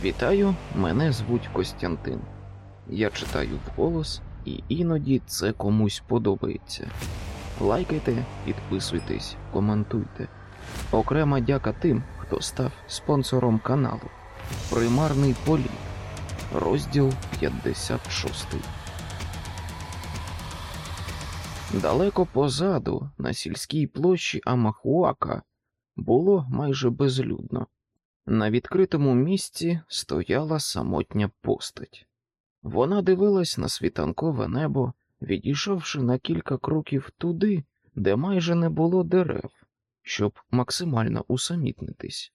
Вітаю, мене звуть Костянтин. Я читаю вголос, і іноді це комусь подобається. Лайкайте, підписуйтесь, коментуйте. Окрема дяка тим, хто став спонсором каналу. Примарний політ. Розділ 56. Далеко позаду, на сільській площі Амахуака, було майже безлюдно. На відкритому місці стояла самотня постать. Вона дивилась на світанкове небо, відійшовши на кілька кроків туди, де майже не було дерев, щоб максимально усамітнитись.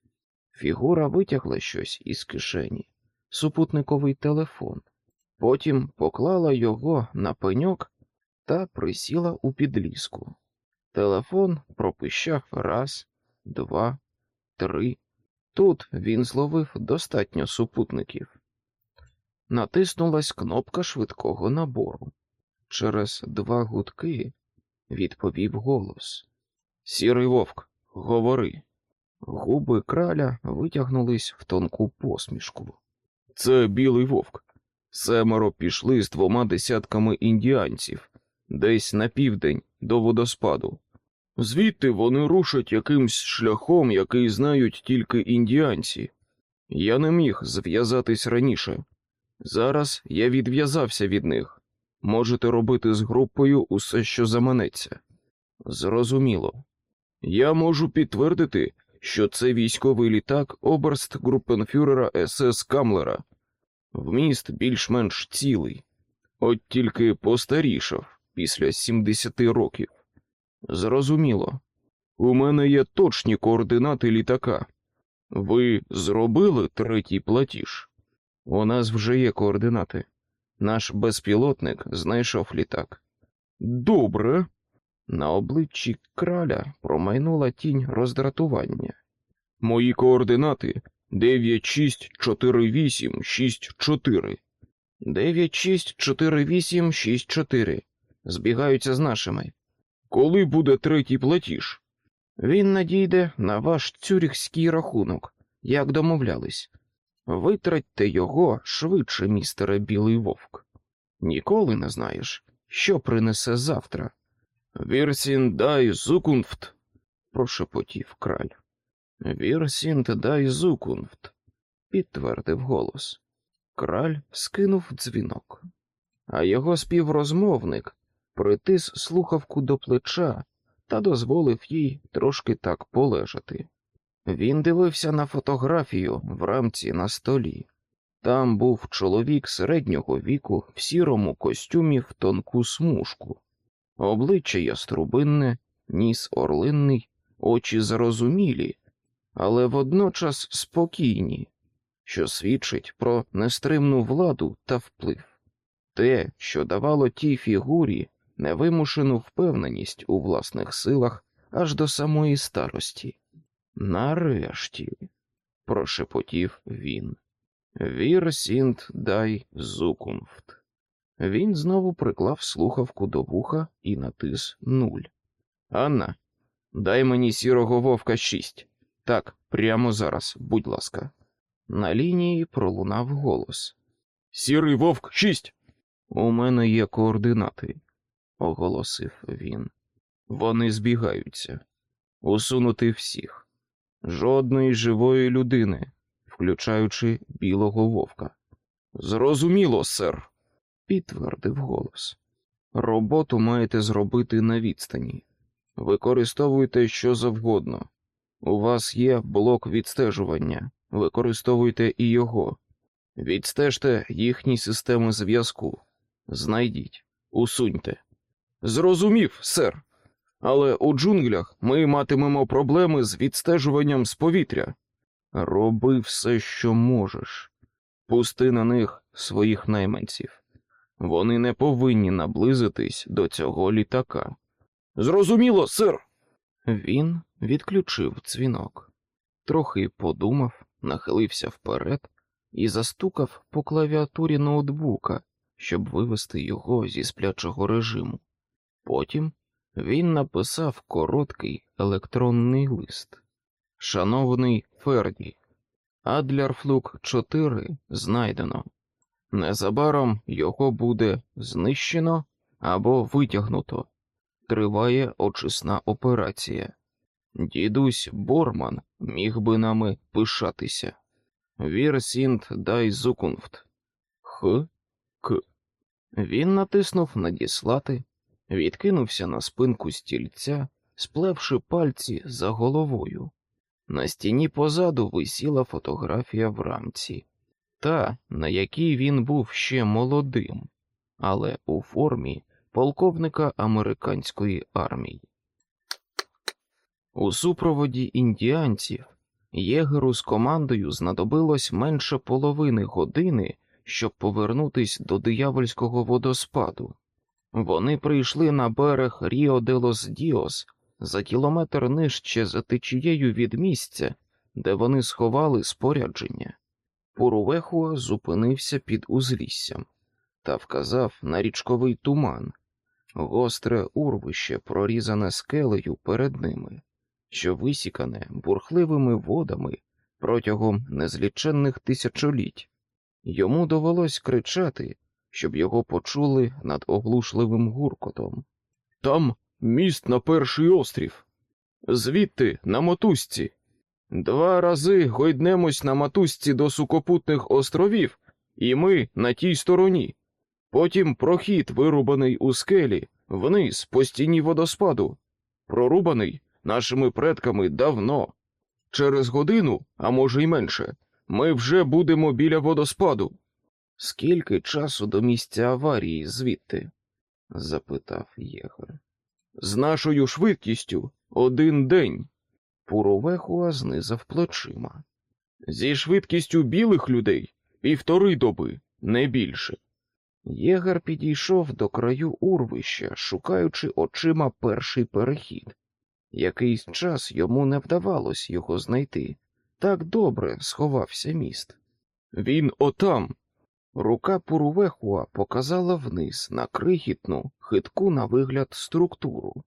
Фігура витягла щось із кишені, супутниковий телефон, потім поклала його на пеньок та присіла у підліску. Телефон пропищав раз, два, три. Тут він зловив достатньо супутників. Натиснулась кнопка швидкого набору. Через два гудки відповів голос. Сірий вовк, говори. Губи краля витягнулись в тонку посмішку. Це білий вовк. Семеро пішли з двома десятками індіанців, десь на південь до водоспаду. Звідти вони рушать якимсь шляхом, який знають тільки індіанці. Я не міг зв'язатись раніше. Зараз я відв'язався від них. Можете робити з групою усе, що заманеться. Зрозуміло. Я можу підтвердити, що це військовий літак оберст групенфюрера СС Камлера. Вміст більш-менш цілий, от тільки постарішав після 70 років. Зрозуміло. У мене є точні координати літака. Ви зробили третій платіж? У нас вже є координати. Наш безпілотник знайшов літак. Добре. На обличчі краля промайнула тінь роздратування. Мої координати 964864. 964864. Збігаються з нашими. Коли буде третій платіж? Він надійде на ваш цюріхський рахунок, як домовлялись. Витратьте його швидше, містере Білий Вовк. Ніколи не знаєш, що принесе завтра. Вірсін дай зукунфт, прошепотів краль. Дай зукунфт, підтвердив голос. Краль скинув дзвінок, а його співрозмовник притис слухавку до плеча та дозволив їй трошки так полежати. Він дивився на фотографію в рамці на столі. Там був чоловік середнього віку в сірому костюмі в тонку смужку, обличчя яструбинне, ніс орлиний, очі зрозумілі, але водночас спокійні, що свідчить про нестримну владу та вплив, те, що давало тій фігурі невимушену впевненість у власних силах аж до самої старості. Нарешті, прошепотів він. Wir sind die Zukunft. Він знову приклав слухавку до вуха і натис нуль. Анна, дай мені сірого вовка шість. Так, прямо зараз, будь ласка. На лінії пролунав голос. Сірий вовк шість. У мене є координати, оголосив він. Вони збігаються. Усунути всіх. Жодної живої людини, включаючи білого вовка. Зрозуміло, сер, підтвердив голос. Роботу маєте зробити на відстані. Використовуйте що завгодно. У вас є блок відстежування, використовуйте і його. Відстежте їхні системи зв'язку. Знайдіть, усуньте. Зрозумів, сер. Але у джунглях ми матимемо проблеми з відстежуванням з повітря. Роби все, що можеш. Пусти на них своїх найманців. Вони не повинні наблизитись до цього літака. Зрозуміло, сир. Він відключив дзвінок, трохи подумав, нахилився вперед і застукав по клавіатурі ноутбука, щоб вивести його зі сплячого режиму. Потім він написав короткий електронний лист. Шановний Ферді, Adlerflug 4 знайдено. Незабаром його буде знищено або витягнуто. Триває очисна операція. Дідусь Борман міг би нами пишатися. Wir sind die Zukunft. Х. К. Він натиснув надіслати, відкинувся на спинку стільця, сплевши пальці за головою. На стіні позаду висіла фотографія в рамці, та, на якій він був ще молодим, але у формі полковника американської армії. У супроводі індіанців єгеру з командою знадобилось менше половини години, щоб повернутись до диявольського водоспаду. Вони прийшли на берег Ріо де лос Діос за кілометр нижче за течією від місця, де вони сховали спорядження. Пурувехуа зупинився під узліссям та вказав на річковий туман, гостре урвище, прорізане скелею перед ними, що висікане бурхливими водами протягом незліченних тисячоліть. Йому довелось кричати, щоб його почули над оглушливим гуркотом. Там міст на перший острів. Звідти на мотузці. Два рази гойднемось на мотузці до сукопутних островів, і ми на тій стороні. Потім прохід, вирубаний у скелі, вниз по стіні водоспаду, прорубаний нашими предками давно. Через годину, а може й менше, ми вже будемо біля водоспаду. Скільки часу до місця аварії звідти? запитав єгор. З нашою швидкістю один день. Пуровехуа знизав плечима. Зі швидкістю білих людей півтори доби, не більше. Єгер підійшов до краю урвища, шукаючи очима перший перехід. Якийсь час йому не вдавалось його знайти. Так добре сховався міст. Він отам. Рука Пурувехуа показала вниз на крихітну, хитку на вигляд структуру,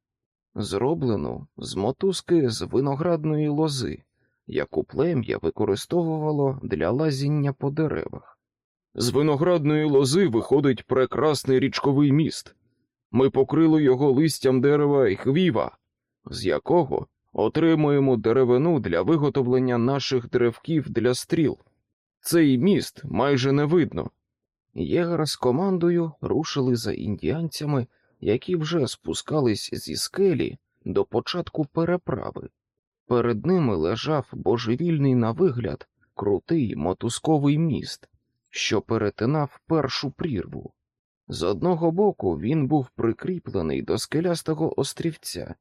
зроблену з мотузки з виноградної лози, яку плем'я використовувало для лазіння по деревах. З виноградної лози виходить прекрасний річковий міст. Ми покрили його листям дерева і хвіва, з якого отримуємо деревину для виготовлення наших деревків для стріл. Цей міст майже не видно. Єгер з командою рушили за індіанцями, які вже спускались зі скелі до початку переправи. Перед ними лежав божевільний на вигляд крутий мотузковий міст, що перетинав першу прірву. З одного боку він був прикріплений до скелястого острівця,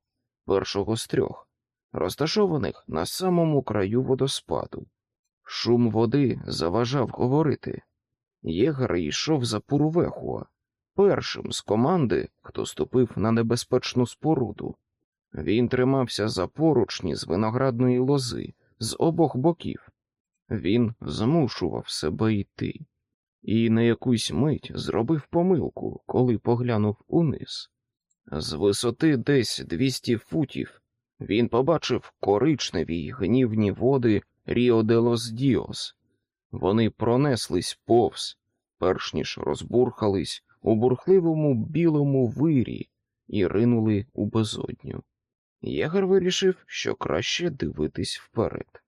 першого з трьох, розташованих на самому краю водоспаду. Шум води заважав говорити. Єгер йшов за Пурувехуа, першим з команди, хто ступив на небезпечну споруду. Він тримався за поручні з виноградної лози з обох боків. Він змушував себе йти, і на якусь мить зробив помилку, коли поглянув униз. З висоти десь 200 футів він побачив коричневі гнівні води Ріо де лос Діос. Вони пронеслись повз, перш ніж розбурхались у бурхливому білому вирі і ринули у безодню. Єгер вирішив, що краще дивитись вперед,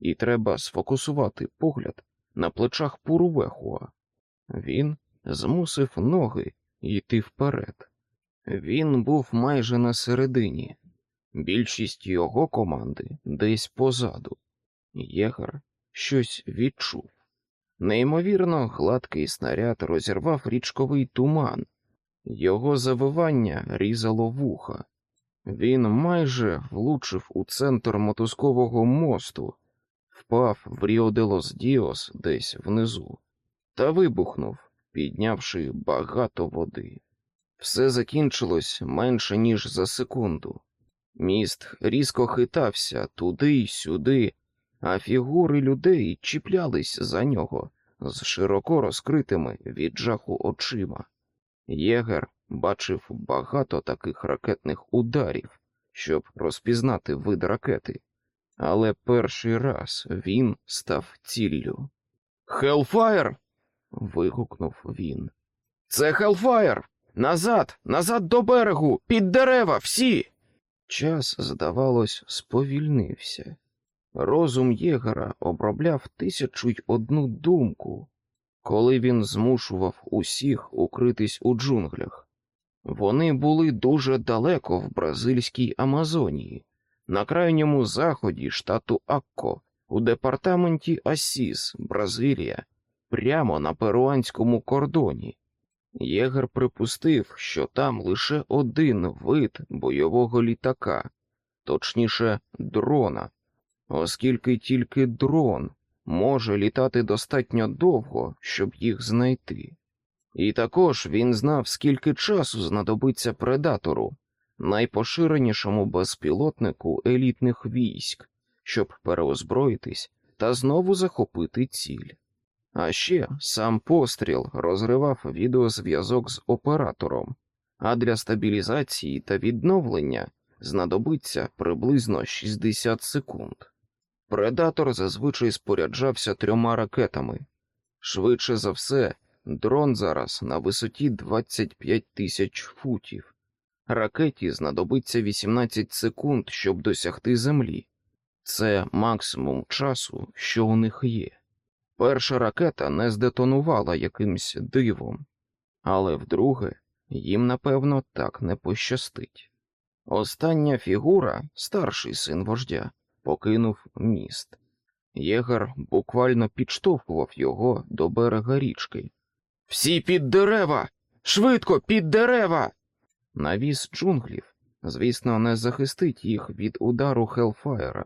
і треба сфокусувати погляд на плечах Пурувехуа. Він змусив ноги йти вперед. Він був майже на середині, більшість його команди десь позаду. Єгер щось відчув. Неймовірно, гладкий снаряд розірвав річковий туман, його завивання різало вуха. Він майже влучив у центр мотузкового мосту, впав в Ріо де лос Діос десь внизу, та вибухнув, піднявши багато води. Все закінчилось менше ніж за секунду. Міст різко хитався туди й сюди, а фігури людей чіплялись за нього з широко розкритими від жаху очима. Єгер бачив багато таких ракетних ударів, щоб розпізнати вид ракети, але перший раз він став ціллю. Хелфаєр. вигукнув він. Це Хелфаєр! Назад, назад до берегу, під дерева, всі. Час, здавалось, сповільнився. Розум єгера обробляв тисячу й одну думку, коли він змушував усіх укритись у джунглях. Вони були дуже далеко в бразильській Амазонії, на крайньому заході штату Акко, у департаменті Асіс, Бразилія, прямо на перуанському кордоні. Єгер припустив, що там лише один вид бойового літака, точніше, дрона, оскільки тільки дрон може літати достатньо довго, щоб їх знайти. І також він знав, скільки часу знадобиться предатору, найпоширенішому безпілотнику елітних військ, щоб переозброїтись та знову захопити ціль. А ще сам постріл розривав відеозв'язок з оператором, а для стабілізації та відновлення знадобиться приблизно 60 секунд. Предатор зазвичай споряджався трьома ракетами. Швидше за все, дрон зараз на висоті 25 тисяч футів. Ракеті знадобиться 18 секунд, щоб досягти землі. Це максимум часу, що у них є. Перша ракета не здетонувала якимсь дивом, але вдруге їм, напевно, так не пощастить. Остання фігура, старший син вождя, покинув міст. Єгер буквально підштовхував його до берега річки. Всі під дерева! Швидко під дерева! Навіс джунглів, звісно, не захистить їх від удару Хелфаєра.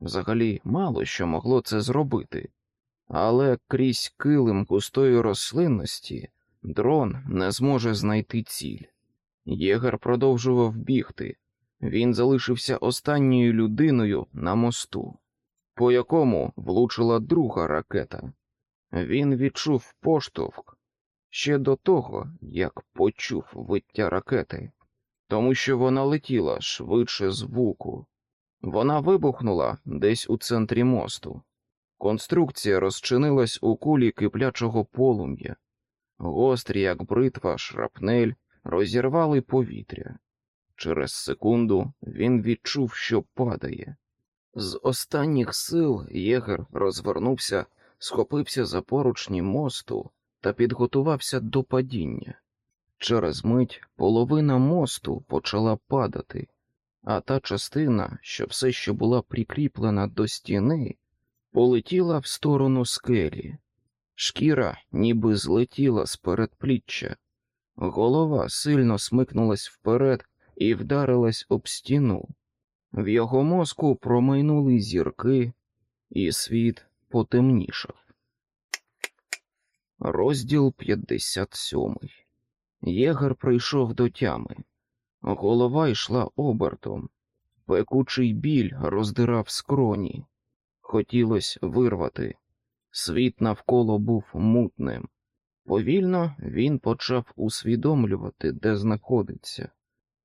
Взагалі, мало що могло це зробити, але крізь килим густої рослинності дрон не зможе знайти ціль. Єгер продовжував бігти. Він залишився останньою людиною на мосту, по якому влучила друга ракета. Він відчув поштовх ще до того, як почув виття ракети, тому що вона летіла швидше звуку. Вона вибухнула десь у центрі мосту. Конструкція розчинилась у кулі киплячого полум'я, гострі, як бритва, шрапнель, розірвали повітря. Через секунду він відчув, що падає. З останніх сил єгер розвернувся, схопився за поручні мосту та підготувався до падіння. Через мить половина мосту почала падати, а та частина, що все ще була прикріплена до стіни, полетіла в сторону скелі. Шкіра ніби злетіла з передпліччя. Голова сильно смикнулась вперед і вдарилась об стіну. В його мозку промайнули зірки, і світ потемнішав. Розділ 57 Єгер прийшов до тями. Голова йшла обертом. Пекучий біль роздирав скроні. Хотілося вирвати. Світ навколо був мутним. Повільно він почав усвідомлювати, де знаходиться.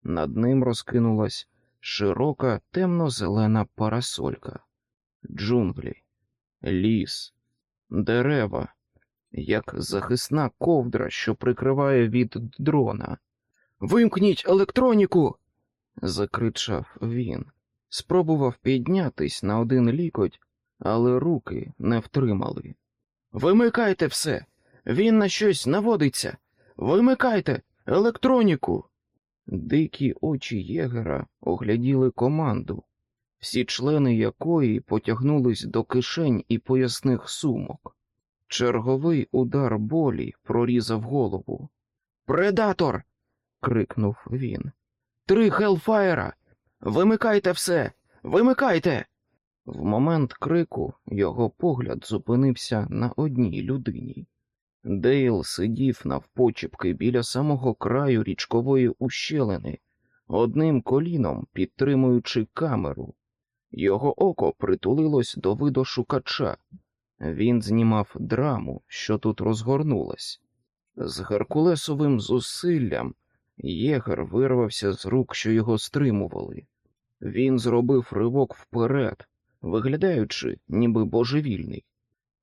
Над ним розкинулась широка темно-зелена парасолька, джунглі, ліс, дерева, як захисна ковдра, що прикриває від дрона. Вимкніть електроніку. закричав він. Спробував піднятись на один лікоть, але руки не втримали. Вимикайте все, він на щось наводиться. Вимикайте електроніку. Дикі очі єгера огляділи команду, всі члени якої потягнулись до кишень і поясних сумок. Черговий удар болі прорізав голову. Предатор. крикнув він. Три хелфаєра. Вимикайте все, вимикайте. В момент крику його погляд зупинився на одній людині. Дейл сидів навпочіпки біля самого краю річкової ущелини, одним коліном підтримуючи камеру. Його око притулилось до видошукача. Він знімав драму, що тут розгорнулась. З Геркулесовим зусиллям єгер вирвався з рук, що його стримували. Він зробив ривок вперед, виглядаючи, ніби божевільний.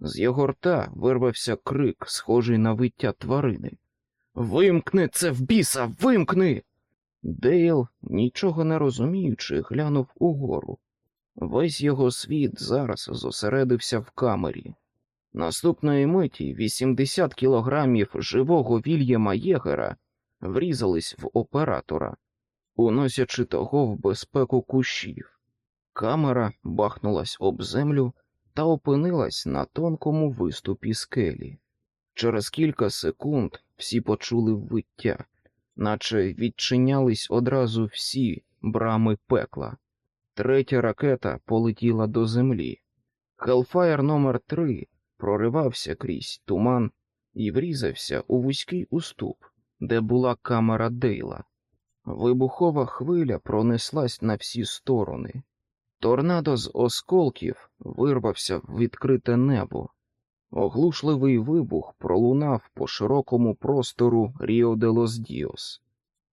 З його рта вирвався крик, схожий на виття тварини. Вимкни це в біса, вимкни. Дейл, нічого не розуміючи, глянув угору. Весь його світ зараз зосередився в камері. Наступної миті 80 кілограмів живого Вільяма Єгера врізались в оператора, уносячи того в безпеку кущів. Камера бахнулась об землю та опинилась на тонкому виступі скелі. Через кілька секунд всі почули виття, наче відчинялись одразу всі брами пекла. Третя ракета полетіла до землі. Хелфаєр номер 3 проривався крізь туман і врізався у вузький уступ, де була камера Дейла. Вибухова хвиля пронеслась на всі сторони. Торнадо з осколків вирвався в відкрите небо. Оглушливий вибух пролунав по широкому простору Ріо де лос Діос.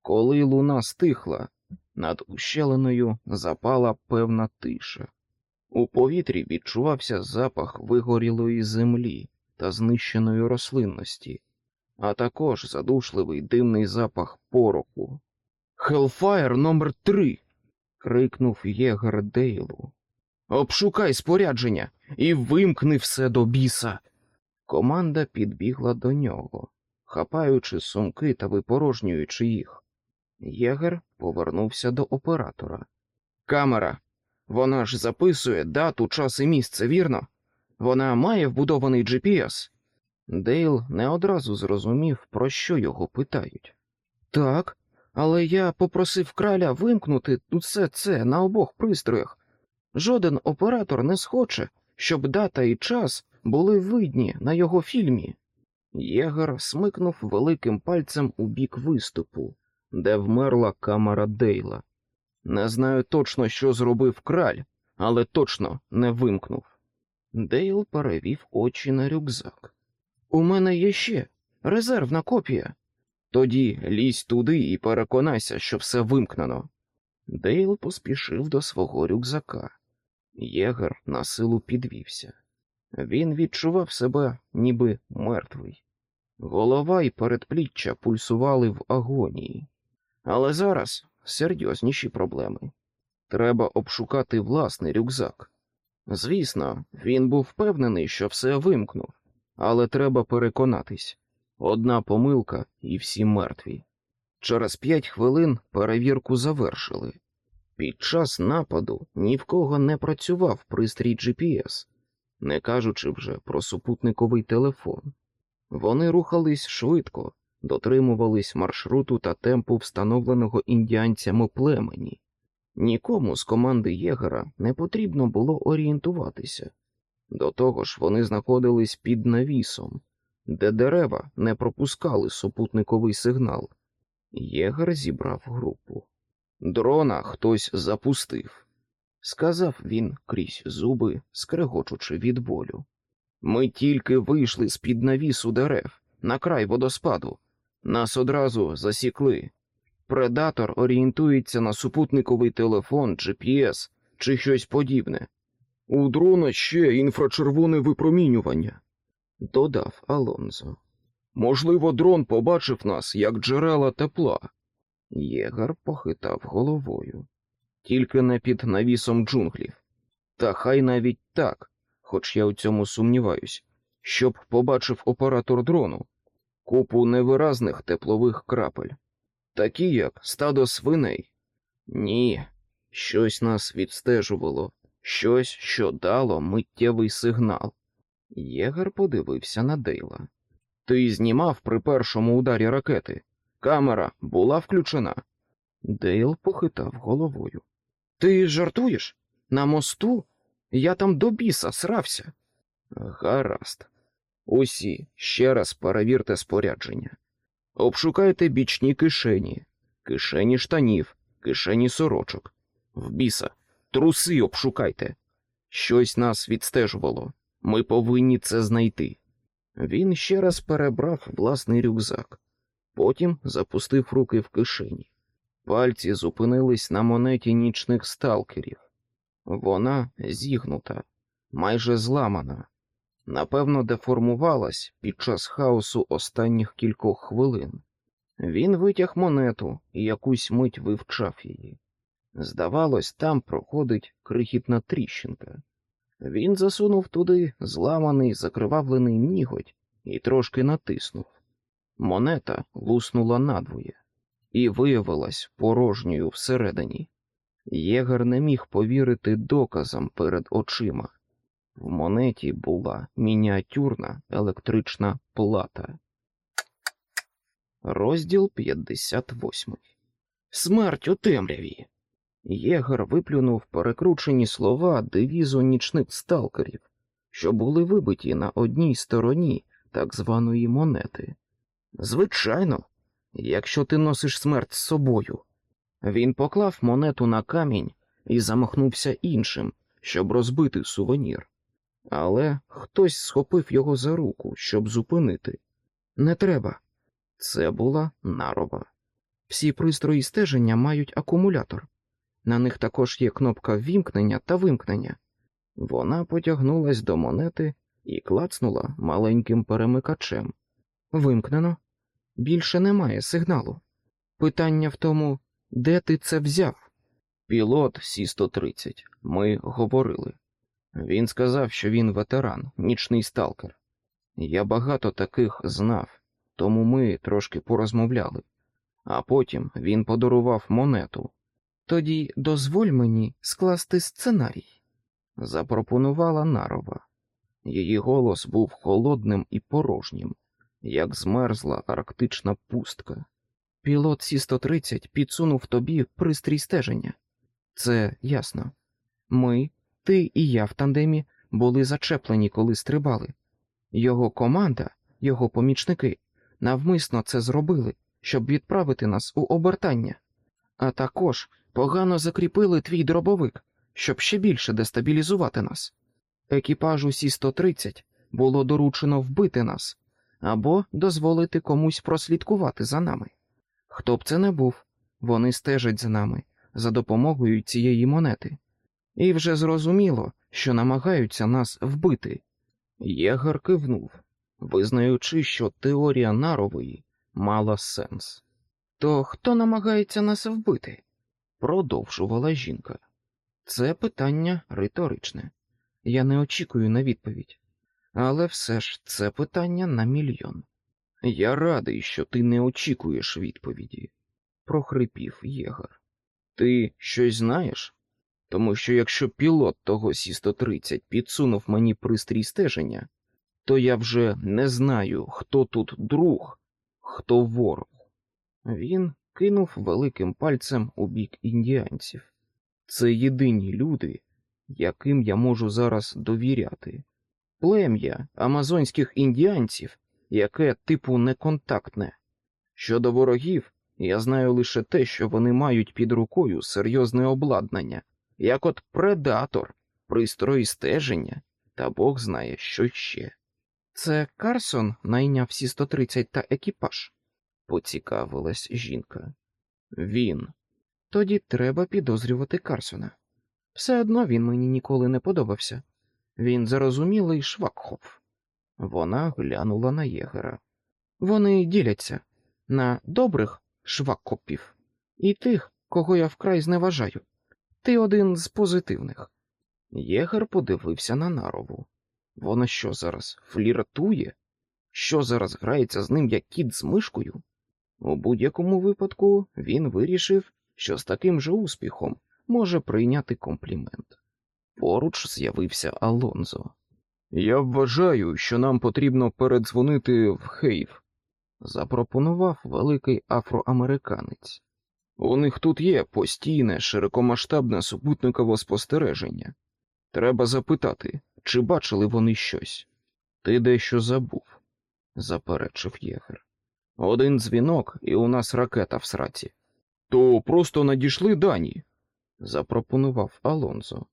Коли луна стихла, над ущелиною запала певна тиша. У повітрі відчувався запах вигорілої землі та знищеної рослинності, а також задушливий димний запах пороху. Хелфаєр номер три. Крикнув Єгер Дейлу. Обшукай спорядження і вимкни все до біса. Команда підбігла до нього, хапаючи сумки та випорожнюючи їх. Єгер повернувся до оператора. Камера. Вона ж записує дату, час і місце, вірно? Вона має вбудований GPS? Дейл не одразу зрозумів, про що його питають. Так, але я попросив краля вимкнути усе це на обох пристроях. Жоден оператор не схоче, щоб дата і час були видні на його фільмі. Єгер смикнув великим пальцем у бік виступу, де вмерла камера Дейла. Не знаю точно, що зробив краль, але точно не вимкнув. Дейл перевів очі на рюкзак. У мене є ще резервна копія. Тоді лізь туди і переконайся, що все вимкнено. Дейл поспішив до свого рюкзака. Єгер на силу підвівся. Він відчував себе ніби мертвий. Голова і передпліччя пульсували в агонії. Але зараз серйозніші проблеми. Треба обшукати власний рюкзак. Звісно, він був впевнений, що все вимкнув, але треба переконатись одна помилка і всі мертві. Через п'ять хвилин перевірку завершили. Під час нападу ні в кого не працював пристрій GPS, не кажучи вже про супутниковий телефон. Вони рухались швидко, дотримувались маршруту та темпу встановленого індіанцями племені. Нікому з команди Єгера не потрібно було орієнтуватися. До того ж, вони знаходились під навісом, де дерева не пропускали супутниковий сигнал. Єгер зібрав групу. Дрона хтось запустив, сказав він крізь зуби, скрегочучи від болю. Ми тільки вийшли з під навісу дерев на край водоспаду. Нас одразу засікли. Предатор орієнтується на супутниковий телефон, GPS чи щось подібне. У дрона ще інфрачервоне випромінювання, додав Алонзо. Можливо, дрон побачив нас як джерела тепла. Єгар похитав головою, тільки не під навісом джунглів. Та хай навіть так, хоч я у цьому сумніваюсь, щоб побачив оператор дрону купу невиразних теплових крапель, такі як стадо свиней. Ні, щось нас відстежувало, щось, що дало миттєвий сигнал. Єгер подивився на Дейла. Ти знімав при першому ударі ракети. Камера була включена. Дейл похитав головою. Ти жартуєш? На мосту? Я там до біса срався. Гаразд. Усі ще раз перевірте спорядження. Обшукайте бічні кишені, кишені штанів, кишені сорочок. В біса, труси обшукайте. Щось нас відстежувало. Ми повинні це знайти. Він ще раз перебрав власний рюкзак, потім запустив руки в кишені. Пальці зупинились на монеті нічних сталкерів. Вона зігнута, майже зламана, напевно, деформувалась під час хаосу останніх кількох хвилин. Він витяг монету і якусь мить вивчав її. Здавалось, там проходить крихітна тріщинка. Він засунув туди зламаний закривавлений ніготь і трошки натиснув. Монета луснула надвоє і виявилась порожньою всередині. Єгер не міг повірити доказам перед очима. В монеті була мініатюрна електрична плата. Розділ 58 Смерть у темряві. Єгер виплюнув перекручені слова девізу нічних сталкерів, що були вибиті на одній стороні так званої монети. Звичайно, якщо ти носиш смерть з собою. Він поклав монету на камінь і замахнувся іншим, щоб розбити сувенір. Але хтось схопив його за руку, щоб зупинити. Не треба. Це була нарова. Всі пристрої стеження мають акумулятор. На них також є кнопка вімкнення та вимкнення. Вона потягнулась до монети і клацнула маленьким перемикачем. Вимкнено. Більше немає сигналу. Питання в тому, де ти це взяв? Пілот Сі 130 Ми говорили. Він сказав, що він ветеран, нічний сталкер. Я багато таких знав, тому ми трошки порозмовляли. А потім він подарував монету. Тоді дозволь мені скласти сценарій, запропонувала Нарова. Її голос був холодним і порожнім, як змерзла арктична пустка. Пілот Сі 130 підсунув тобі пристрій стеження. Це ясно. Ми, ти і я в тандемі були зачеплені, коли стрибали. Його команда, його помічники навмисно це зробили, щоб відправити нас у обертання, а також погано закріпили твій дробовик, щоб ще більше дестабілізувати нас. Екіпажу Сі 130 було доручено вбити нас або дозволити комусь прослідкувати за нами. Хто б це не був, вони стежать за нами за допомогою цієї монети, і вже зрозуміло, що намагаються нас вбити. Єгар кивнув, визнаючи, що теорія нарової мала сенс. То хто намагається нас вбити? Продовжувала жінка. Це питання риторичне. Я не очікую на відповідь, але все ж це питання на мільйон. Я радий, що ти не очікуєш відповіді, прохрипів Єгар. Ти щось знаєш? Тому що якщо пілот того Сі 130 підсунув мені пристрій стеження, то я вже не знаю, хто тут друг, хто ворог. Він кинув великим пальцем у бік індіанців. Це єдині люди, яким я можу зараз довіряти. Плем'я амазонських індіанців, яке типу неконтактне. Щодо ворогів, я знаю лише те, що вони мають під рукою серйозне обладнання, як от предатор, пристрої стеження, та Бог знає, що ще. Це Карсон найняв всі 130 та екіпаж, поцікавилась жінка. Він. Тоді треба підозрювати Карсона. Все одно він мені ніколи не подобався. Він зарозумілий швакхоф. Вона глянула на єгера. Вони діляться на добрих швакопів і тих, кого я вкрай зневажаю. Ти один з позитивних. Єгер подивився на нарову. Вона що зараз фліртує? Що зараз грається з ним як кіт з мишкою? У будь-якому випадку він вирішив, що з таким же успіхом може прийняти комплімент. Поруч з'явився Алонзо. Я вважаю, що нам потрібно передзвонити в Хейв, запропонував великий афроамериканець. У них тут є постійне широкомасштабне супутникове спостереження. Треба запитати, чи бачили вони щось. Ти дещо забув, заперечив єгер. Один дзвінок, і у нас ракета в сраці. То просто надійшли дані, запропонував Алонзо.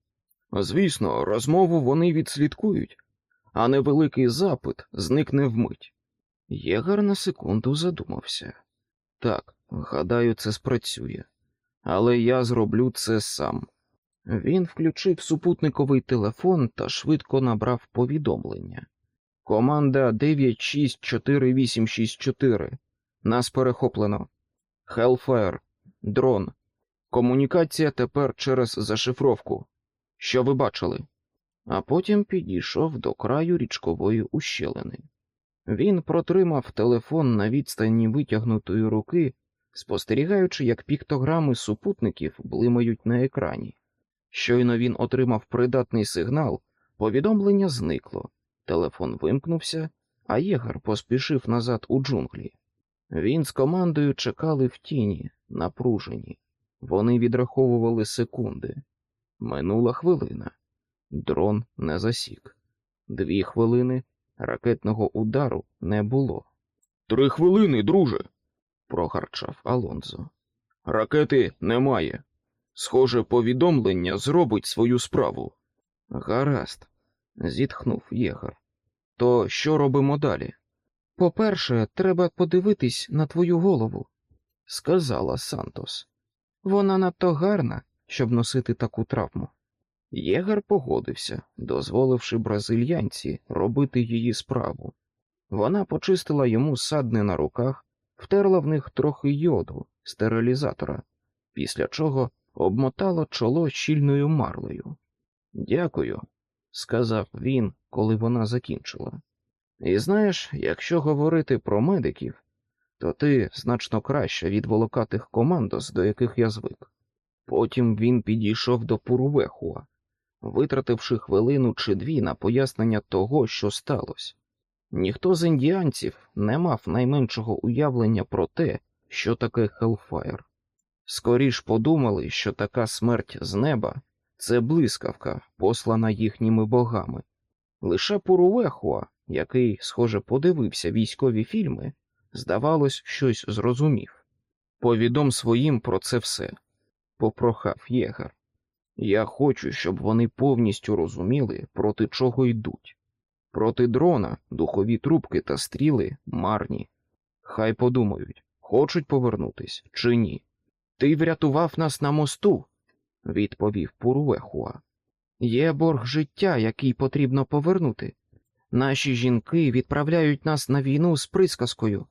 Звісно, розмову вони відслідкують, а невеликий запит зникне вмить. Єгар на секунду задумався. Так, гадаю, це спрацює, але я зроблю це сам. Він включив супутниковий телефон та швидко набрав повідомлення. Команда 964864. Нас перехоплено. Hellfire. Дрон. Комунікація тепер через зашифровку. Що ви бачили? А потім підійшов до краю річкової ущелини. Він протримав телефон на відстані витягнутої руки, спостерігаючи, як піктограми супутників блимають на екрані. Щойно він отримав придатний сигнал, повідомлення зникло, телефон вимкнувся, а єгер поспішив назад у джунглі. Він з командою чекали в тіні, напружені. Вони відраховували секунди. Минула хвилина. Дрон не засік. Дві хвилини ракетного удару не було. Три хвилини, друже, прогарчав Алонзо. Ракети немає. Схоже, повідомлення зробить свою справу. Гаразд, зітхнув єгар. То що робимо далі? По-перше, треба подивитись на твою голову, сказала Сантос. Вона надто гарна, щоб носити таку травму. Єгар погодився, дозволивши бразильянці робити її справу. Вона почистила йому садни на руках, втерла в них трохи йоду, стерилізатора, після чого обмотала чоло щільною марлею. Дякую, сказав він, коли вона закінчила. І знаєш, якщо говорити про медиків, то ти значно краще від волокатих командос, до яких я звик. Потім він підійшов до Пурувехуа, витративши хвилину чи дві на пояснення того, що сталося. Ніхто з індіанців не мав найменшого уявлення про те, що таке Хелфайр. Скоріш подумали, що така смерть з неба це блискавка, послана їхніми богами. Лише Пурувехуа, який, схоже, подивився військові фільми, здавалось, щось зрозумів. Повідом своїм про це все, попрохав єгер. Я хочу, щоб вони повністю розуміли, проти чого йдуть. Проти дрона, духові трубки та стріли марні. Хай подумають, хочуть повернутись чи ні. Ти врятував нас на мосту, відповів Пурвехуа. Є борг життя, який потрібно повернути. Наші жінки відправляють нас на війну з присказкою.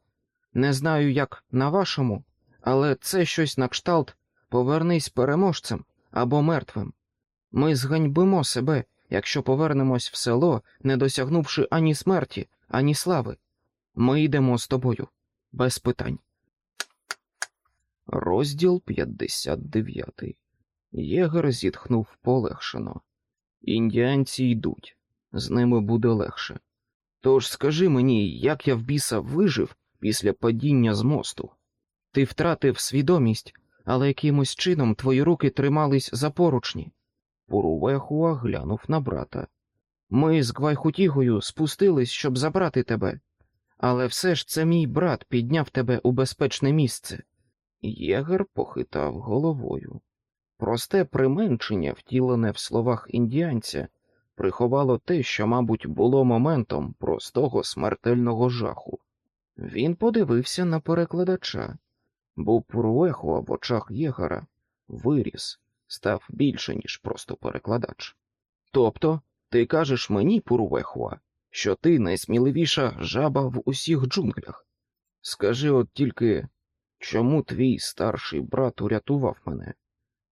Не знаю, як на вашому, але це щось на кшталт повернись переможцем або мертвим. Ми зганьбимо себе, якщо повернемось в село, не досягнувши ані смерті, ані слави. Ми йдемо з тобою, без питань. Розділ 59 Єгер зітхнув полегшено. Індіанці йдуть, з ними буде легше. Тож скажи мені, як я в біса вижив після падіння з мосту? Ти втратив свідомість, але якимось чином твої руки тримались за поручні. Пурувехуа глянув на брата. Ми з Гвайхутігою спустились, щоб забрати тебе, але все ж це мій брат підняв тебе у безпечне місце. Єгер похитав головою. Просте применшення, втілене в словах індіанця, приховало те, що, мабуть, було моментом простого смертельного жаху. Він подивився на перекладача, бо Пуруехуа в очах єгера виріс, став більше, ніж просто перекладач. Тобто, ти кажеш мені, Пурувехуа, що ти найсміливіша жаба в усіх джунглях. Скажи от тільки, чому твій старший брат урятував мене?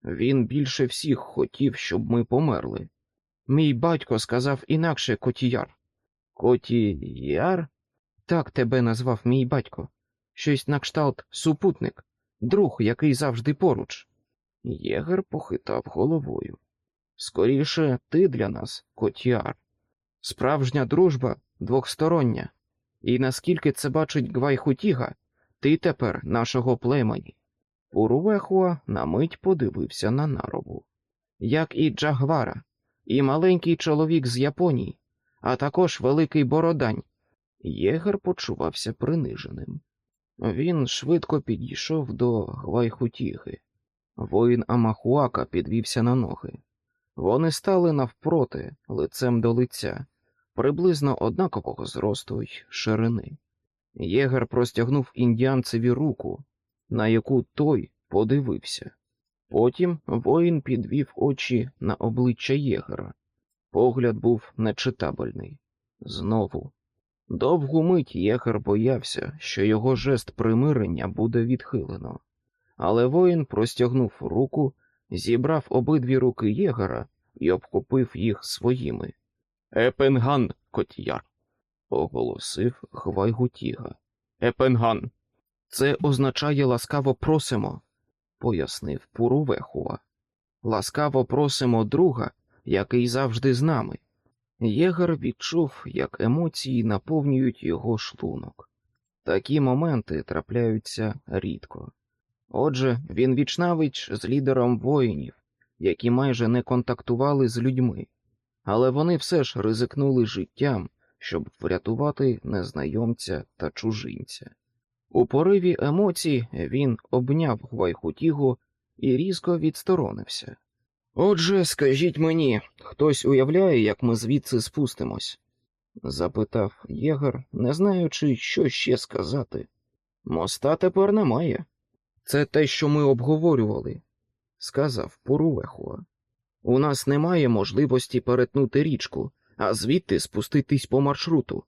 Він більше всіх хотів, щоб ми померли. Мій батько сказав інакше Котіяр. Котіяр? Так тебе назвав мій батько. Щось на кшталт супутник, друг, який завжди поруч. Єгер похитав головою. Скоріше, ти для нас, Котіар. Справжня дружба двохстороння, і наскільки це бачить Гвайхутіга, ти тепер нашого племені. Урувехуа на мить подивився на наробу. Як і Джагвара, і маленький чоловік з Японії, а також великий бородань. Єгер почувався приниженим. Він швидко підійшов до Гвайхутіги. Воїн Амахуака підвівся на ноги. Вони стали навпроти, лицем до лиця, приблизно однакового зросту й ширини. Єгер простягнув індіанцеві руку, на яку той подивився. Потім воїн підвів очі на обличчя єгера. Погляд був нечитабельний. Знову. Довгу мить єгер боявся, що його жест примирення буде відхилено. Але воїн простягнув руку, зібрав обидві руки єгера і обхопив їх своїми. Епенган, котяр, оголосив Гвайгутіга. Епенган. Це означає ласкаво просимо, пояснив Пурувехуа. Ласкаво просимо друга, який завжди з нами. Єгер відчув, як емоції наповнюють його шлунок. Такі моменти трапляються рідко. Отже, він вічнавич з лідером воїнів, які майже не контактували з людьми, але вони все ж ризикнули життям, щоб врятувати незнайомця та чужинця. У пориві емоцій він обняв Гвайхутігу і різко відсторонився. Отже, скажіть мені, хтось уявляє, як ми звідси спустимось? запитав єгер, не знаючи, що ще сказати. Моста тепер немає. Це те, що ми обговорювали, сказав Пурувехуа. У нас немає можливості перетнути річку, а звідти спуститись по маршруту.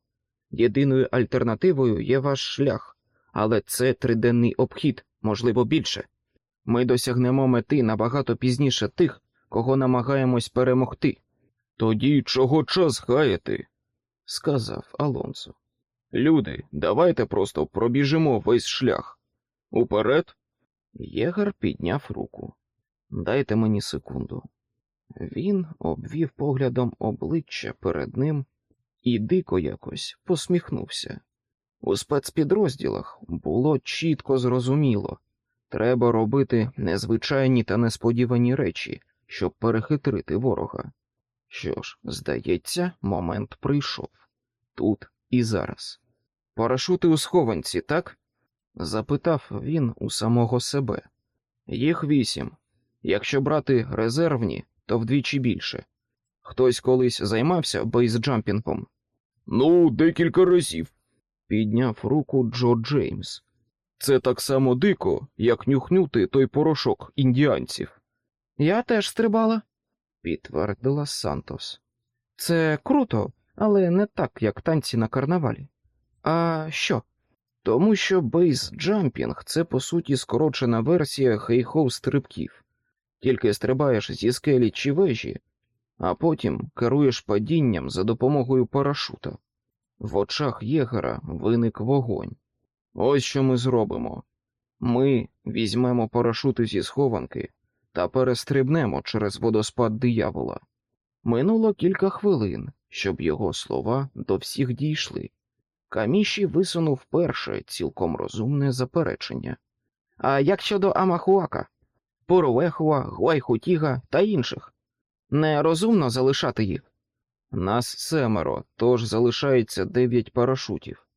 Єдиною альтернативою є ваш шлях, але це триденний обхід, можливо, більше. Ми досягнемо мети набагато пізніше тих, кого намагаємось перемогти. Тоді чого час гаяти? сказав Алонсо. Люди, давайте просто пробіжимо весь шлях. Уперед. Єгар підняв руку. Дайте мені секунду. Він обвів поглядом обличчя перед ним і дико якось посміхнувся. У спецпідрозділах було чітко зрозуміло треба робити незвичайні та несподівані речі, щоб перехитрити ворога. Що ж, здається, момент прийшов тут і зараз. Парашути у схованці, так? запитав він у самого себе. Їх вісім. Якщо брати резервні, то вдвічі більше. Хтось колись займався бейсджампінгом? Ну, декілька разів, підняв руку Джо Джеймс. Це так само дико, як нюхнути той порошок індіанців. Я теж стрибала, підтвердила Сантос. Це круто, але не так, як танці на карнавалі. А що? Тому що бейс-джампінг це по суті скорочена версія хей-хоу стрибків, тільки стрибаєш зі скелі чи вежі, а потім керуєш падінням за допомогою парашута. В очах єгера виник вогонь. Ось що ми зробимо. Ми візьмемо парашути зі схованки та перестрибнемо через водоспад диявола. Минуло кілька хвилин, щоб його слова до всіх дійшли. Каміші висунув перше цілком розумне заперечення. А як щодо Амахуака, Поровехуа, Гуайхутіга та інших? Нерозумно залишати їх. Нас семеро, тож залишається дев'ять парашутів.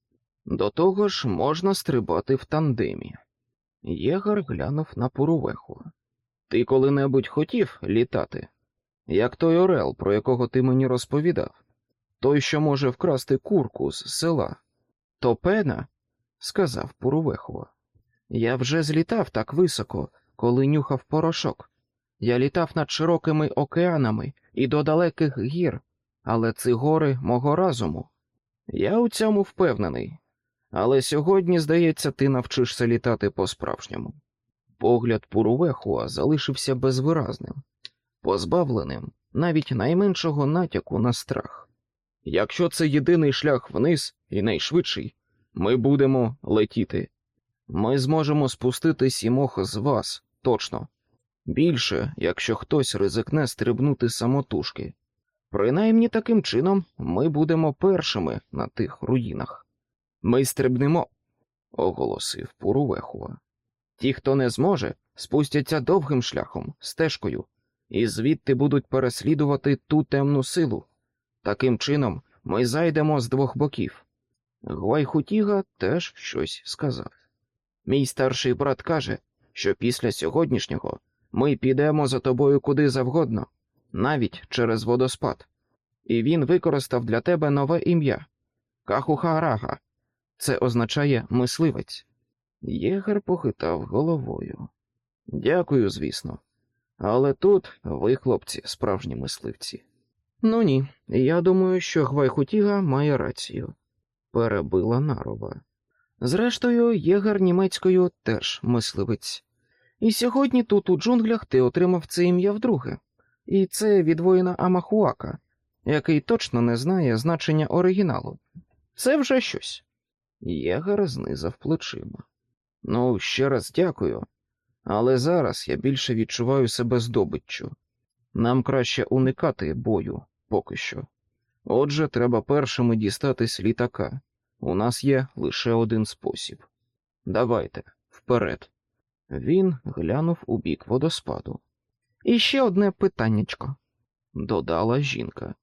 До того ж можна стрибати в тандемі. Єгар глянув на Поровехуа. Ти коли-небудь хотів літати? Як той Орел, про якого ти мені розповідав? Той, що може вкрасти курку з села. То пена, сказав Пурувехова. Я вже злітав так високо, коли нюхав порошок. Я літав над широкими океанами і до далеких гір, але ці гори мого разуму. Я у цьому впевнений, але сьогодні, здається, ти навчишся літати по-справжньому. Погляд Пурувехуа залишився безвиразним, позбавленим навіть найменшого натяку на страх. Якщо це єдиний шлях вниз і найшвидший, ми будемо летіти. Ми зможемо спустити сімох з вас точно. Більше, якщо хтось ризикне стрибнути самотужки. Принаймні таким чином ми будемо першими на тих руїнах. Ми стрибнемо, оголосив Пурувехуа. Ті, хто не зможе, спустяться довгим шляхом, стежкою, і звідти будуть переслідувати ту темну силу. Таким чином ми зайдемо з двох боків. Гвайхутіга теж щось сказав. Мій старший брат каже, що після сьогоднішнього ми підемо за тобою куди завгодно, навіть через водоспад, і він використав для тебе нове ім'я Кахухарага. Це означає мисливець. Єгер похитав головою. Дякую, звісно, Але тут ви, хлопці, справжні мисливці. Ну ні, я думаю, що Гвайхутіга має рацію, перебила нарова. Зрештою, єгер німецькою теж мисливець. І сьогодні тут у джунглях ти отримав це ім'я вдруге, і це від воїна Амахуака, який точно не знає значення оригіналу. Це вже щось. Єгер знизав плечима. Ну, ще раз дякую, але зараз я більше відчуваю себе здобиччю. Нам краще уникати бою поки що. Отже, треба першими дістатись літака. У нас є лише один спосіб. Давайте, вперед. Він глянув у бік водоспаду. І ще одне питаннячко, додала жінка.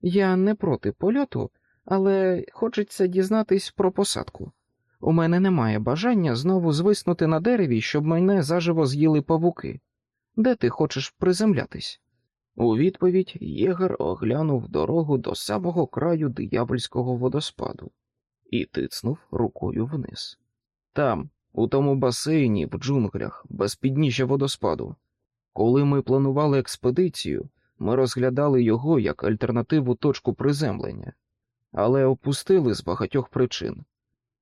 Я не проти польоту, але хочеться дізнатись про посадку. У мене немає бажання знову звиснути на дереві, щоб мене заживо з'їли павуки. Де ти хочеш приземлятись? У відповідь Єгер оглянув дорогу до самого краю диявольського водоспаду і тицнув рукою вниз. Там, у тому басейні в джунглях, без підніжжя водоспаду. Коли ми планували експедицію, ми розглядали його як альтернативу точку приземлення, але опустили з багатьох причин.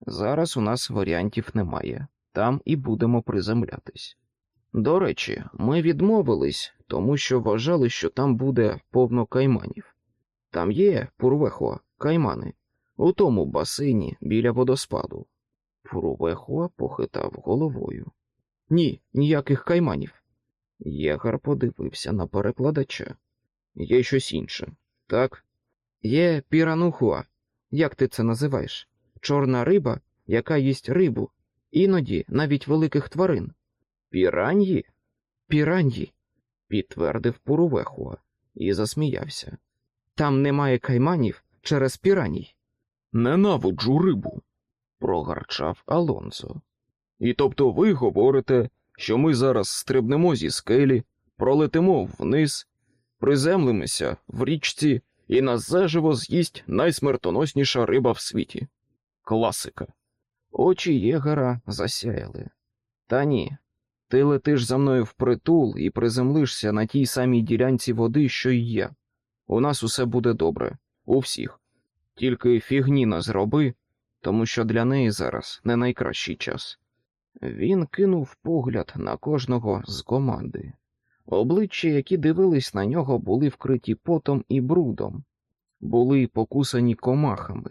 Зараз у нас варіантів немає, там і будемо приземлятись. До речі, ми відмовились, тому що вважали, що там буде повно кайманів. Там є пурвехо, каймани, у тому басейні біля водоспаду. Пурвехо похитав головою. Ні, ніяких кайманів. Єгар подивився на перекладача. Є щось інше, так? Є піранухуа. Як ти це називаєш? Чорна риба, яка їсть рибу, іноді навіть великих тварин. Піраньї? Піраньї, підтвердив Пурувехуа і засміявся. Там немає кайманів через піраній. Ненавиджу рибу, прогарчав Алонзо. І тобто ви говорите, що ми зараз стрибнемо зі скелі, пролетимо вниз, приземлимося в річці, і нас заживо з'їсть найсмертоносніша риба в світі. Класика. Очі Єгера засяяли. Та ні, ти летиш за мною впритул і приземлишся на тій самій ділянці води, що й я. У нас усе буде добре, у всіх. Тільки фігні не зроби, тому що для неї зараз не найкращий час. Він кинув погляд на кожного з команди. Обличчя, які дивились на нього, були вкриті потом і брудом, були покусані комахами.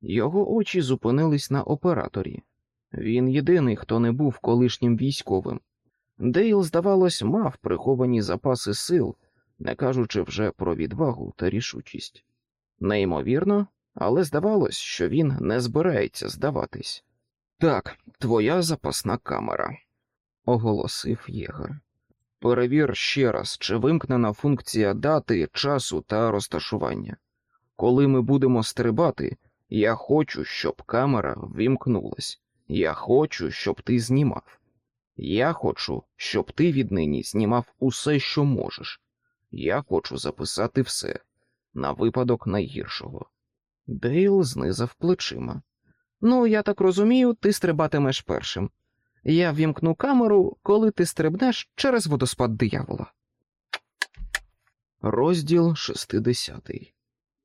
Його очі зупинились на операторі. Він єдиний, хто не був колишнім військовим. Дейл, здавалось, мав приховані запаси сил, не кажучи вже про відвагу та рішучість. Неймовірно, але здавалось, що він не збирається здаватись. Так, твоя запасна камера, оголосив Єгер. Перевір ще раз, чи вимкнена функція дати, часу та розташування. Коли ми будемо стрибати, я хочу, щоб камера вімкнулась. Я хочу, щоб ти знімав. Я хочу, щоб ти віднині знімав усе, що можеш. Я хочу записати все на випадок найгіршого. Дейл знизав плечима. Ну, я так розумію, ти стрибатимеш першим. Я ввімкну камеру, коли ти стрибнеш через водоспад диявола. Розділ шестидесятий.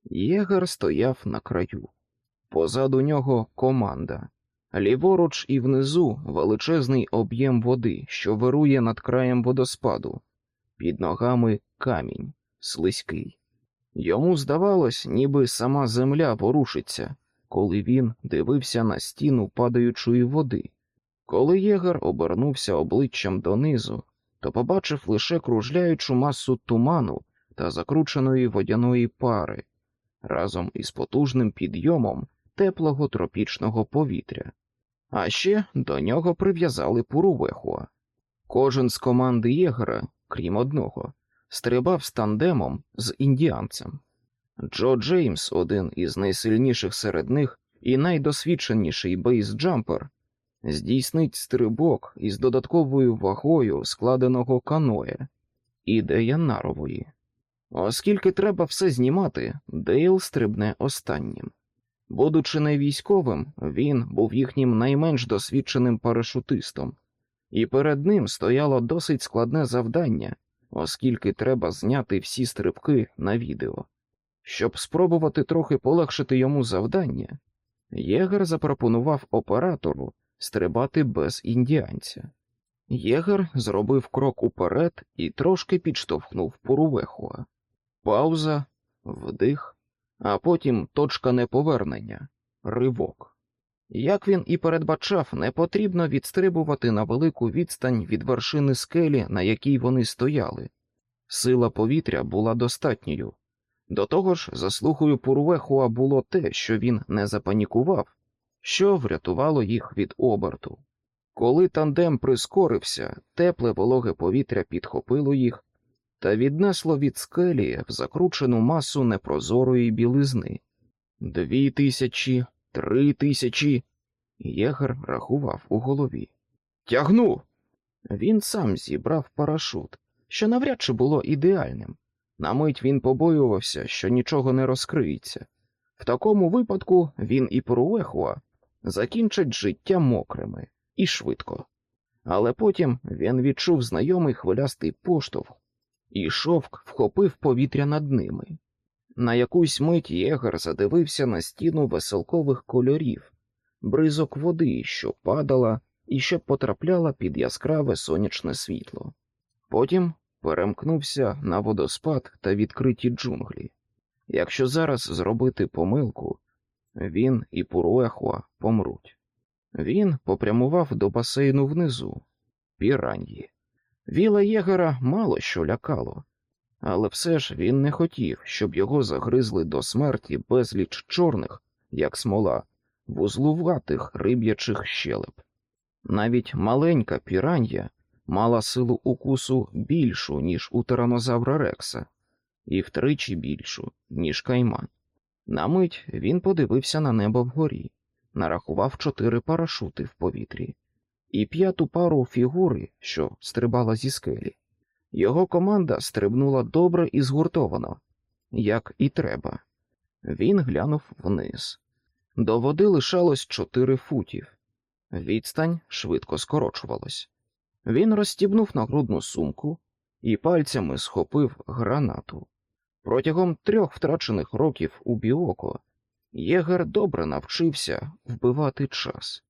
Єгер стояв на краю. Позаду нього команда. Ліворуч і внизу величезний об'єм води, що вирує над краєм водоспаду, під ногами камінь, слизький. Йому здавалось, ніби сама земля порушиться, коли він дивився на стіну падаючої води. Коли єгер обернувся обличчям донизу, то побачив лише кружляючу масу туману та закрученої водяної пари разом із потужним підйомом теплого тропічного повітря, а ще до нього прив'язали пурувехуа. Кожен з команди єгера, крім одного, стрибав з тандемом з індіанцем. Джо Джеймс, один із найсильніших серед них і найдосвідченіший бейсджампер, здійснить стрибок із додатковою вагою складеного каноє, ідея Нарової. Оскільки треба все знімати, Дейл стрибне останнім. Будучи не військовим, він був їхнім найменш досвідченим парашутистом, і перед ним стояло досить складне завдання оскільки треба зняти всі стрибки на відео. Щоб спробувати трохи полегшити йому завдання, Єгер запропонував оператору стрибати без індіанця. Єгер зробив крок уперед і трошки підштовхнув Пурувехуа. Пауза, вдих, а потім точка неповернення, ривок. Як він і передбачав, не потрібно відстрибувати на велику відстань від вершини скелі, на якій вони стояли. Сила повітря була достатньою. До того ж, заслугою Пурвехуа було те, що він не запанікував, що врятувало їх від оберту. Коли тандем прискорився, тепле вологе повітря підхопило їх та віднесло від скелі в закручену масу непрозорої білизни. Дві тисячі, три тисячі. Єгер рахував у голові. Тягну. Він сам зібрав парашут, що навряд чи було ідеальним. На мить він побоювався, що нічого не розкриється. В такому випадку він і Поруехуа закінчать життя мокрими і швидко. Але потім він відчув знайомий хвилястий поштовх, і шовк вхопив повітря над ними. На якусь мить єгер задивився на стіну веселкових кольорів, бризок води, що падала і що потрапляла під яскраве сонячне світло. Потім перемкнувся на водоспад та відкриті джунглі. Якщо зараз зробити помилку, він і Пуруехуа помруть. Він попрямував до басейну внизу, піраньї. Віла Єгера мало що лякало, але все ж він не хотів, щоб його загризли до смерті безліч чорних, як смола, вузлуватих риб'ячих щелеп. Навіть маленька піранья мала силу укусу більшу, ніж у тиранозавра Рекса, і втричі більшу, ніж кайман. На мить він подивився на небо вгорі, нарахував чотири парашути в повітрі і п'яту пару фігури, що стрибала зі скелі. Його команда стрибнула добре і згуртовано, як і треба. Він глянув вниз. До води лишалось чотири футів. Відстань швидко скорочувалась. Він розстібнув нагрудну сумку і пальцями схопив гранату. Протягом трьох втрачених років у Біоко Єгер добре навчився вбивати час.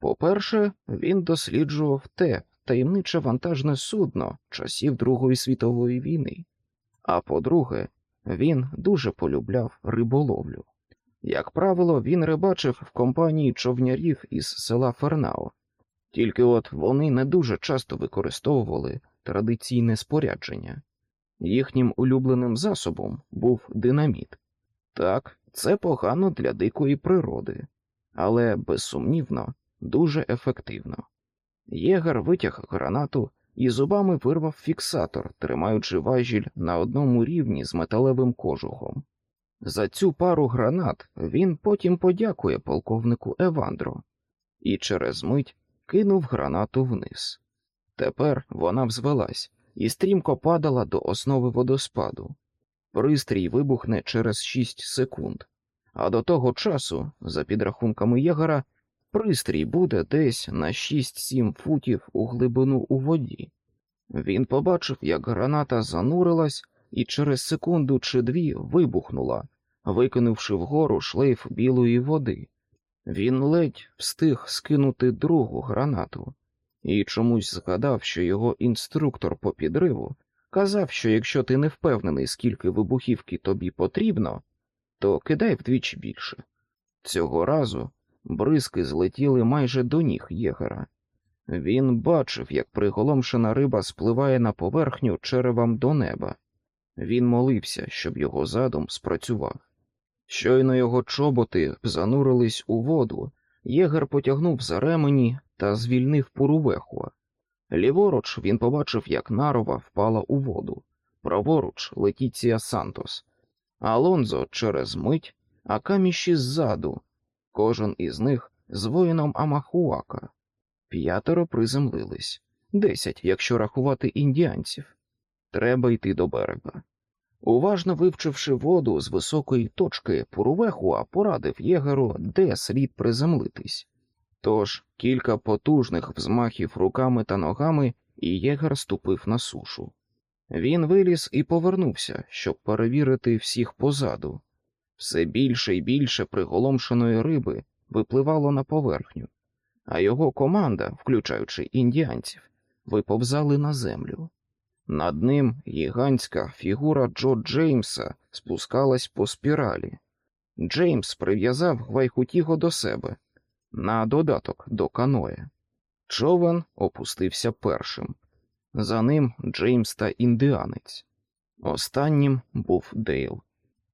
По-перше, він досліджував те таємниче вантажне судно часів Другої світової війни, а по-друге, він дуже полюбляв риболовлю. Як правило, він рибачив в компанії човнярів із села Фернао, тільки от вони не дуже часто використовували традиційне спорядження. Їхнім улюбленим засобом був динаміт. Так, це погано для дикої природи, але безсумнівно дуже ефективно. Єгер витяг гранату і зубами вирвав фіксатор, тримаючи важіль на одному рівні з металевим кожухом. За цю пару гранат він потім подякує полковнику Евандро і через мить кинув гранату вниз. Тепер вона взвелась і стрімко падала до основи водоспаду. Пристрій вибухне через шість секунд, а до того часу, за підрахунками ягера, пристрій буде десь на 6-7 футів у глибину у воді. Він побачив, як граната занурилась і через секунду чи дві вибухнула, викинувши вгору шлейф білої води. Він ледь встиг скинути другу гранату і чомусь згадав, що його інструктор по підриву казав, що якщо ти не впевнений, скільки вибухівки тобі потрібно, то кидай вдвічі більше. Цього разу бризки злетіли майже до ніг єгера. Він бачив, як приголомшена риба спливає на поверхню черевам до неба. Він молився, щоб його задум спрацював. Щойно його чоботи занурились у воду, єгер потягнув за ремені та звільнив Пурувехуа. Ліворуч він побачив, як нарова впала у воду, праворуч Летіція Сантос, Алонзо через мить, а каміші ззаду, кожен із них з воїном Амахуака. П'ятеро приземлились, десять, якщо рахувати індіанців. Треба йти до берега. Уважно вивчивши воду з високої точки, Пурувехуа порадив єгеру, де слід приземлитись. Тож кілька потужних взмахів руками та ногами, і єгер ступив на сушу. Він виліз і повернувся, щоб перевірити всіх позаду. Все більше і більше приголомшеної риби випливало на поверхню, а його команда, включаючи індіанців, виповзали на землю. Над ним гігантська фігура Джо Джеймса спускалась по спіралі. Джеймс прив'язав Гвайхутіго до себе на додаток до каноє. Човен опустився першим. За ним Джеймс та індіанець. Останнім був Дейл.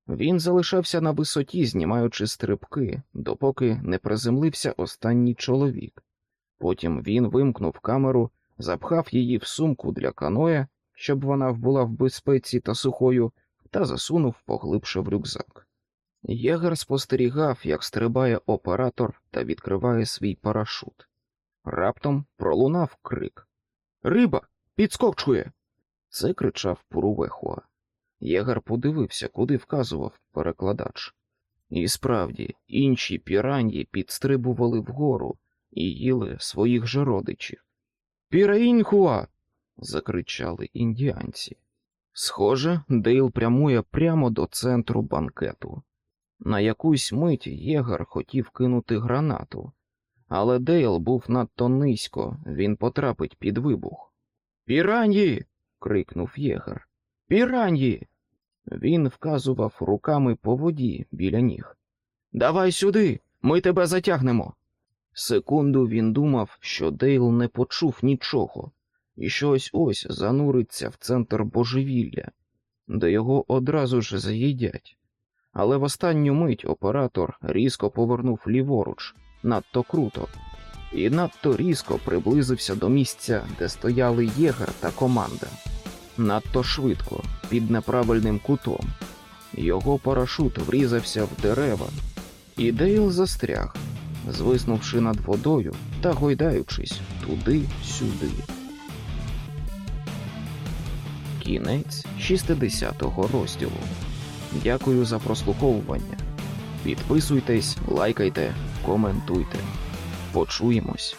Він залишався на висоті, знімаючи стрибки, допоки не приземлився останній чоловік. Потім він вимкнув камеру, запхав її в сумку для каноя, щоб вона була в безпеці та сухою, та засунув поглибше в рюкзак. Єгер спостерігав, як стрибає оператор та відкриває свій парашут. Раптом пролунав крик Риба! Підскокчує! Це кричав Пурувехуа. Єгер подивився, куди вказував перекладач. І справді, інші піраньї підстрибували вгору і їли своїх же родичів. Піраінхуа. Закричали індіанці. Схоже, Дейл прямує прямо до центру банкету. На якусь мить Єгер хотів кинути гранату, але Дейл був надто низько, він потрапить під вибух. Піраньї. крикнув Єгер. Піраньї. Він вказував руками по воді біля ніг. Давай сюди, ми тебе затягнемо. Секунду він думав, що Дейл не почув нічого, і що ось ось зануриться в центр божевілля, де його одразу ж заїдять. Але в останню мить оператор різко повернув ліворуч, надто круто, і надто різко приблизився до місця, де стояли Єгер та команда. Надто швидко, під неправильним кутом. Його парашут врізався в дерева, і Дейл застряг, звиснувши над водою та гойдаючись туди-сюди. Кінець 60-го розділу. Дякую за прослуховування. Підписуйтесь, лайкайте, коментуйте. Почуємось.